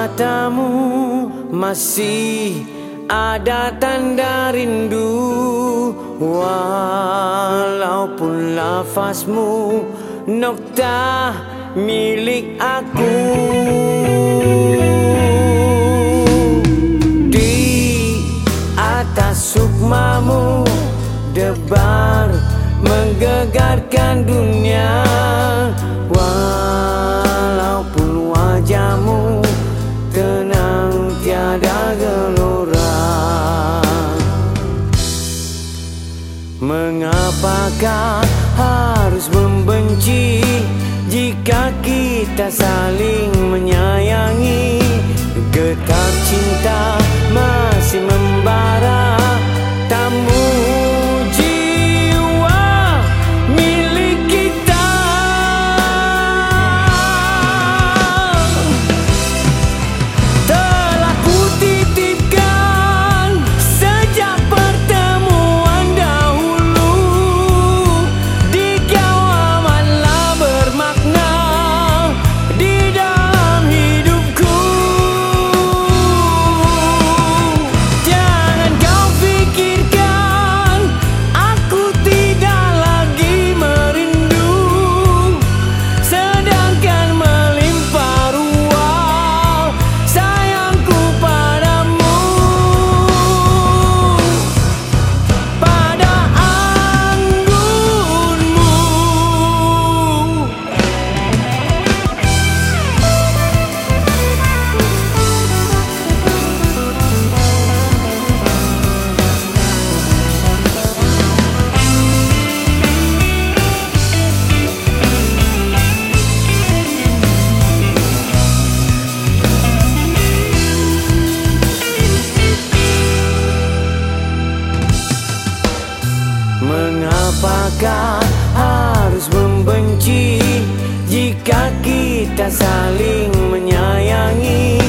matamu masih ada tanda rindu. Walaupun lafazmu nokta milik aku. Di atas sukmamu debar menggegarkan dunia Mengapakah harus membenci jika kita saling menyayangi? Getar cinta masih membara Mengapakah harus membenci Jika kita saling menyayangi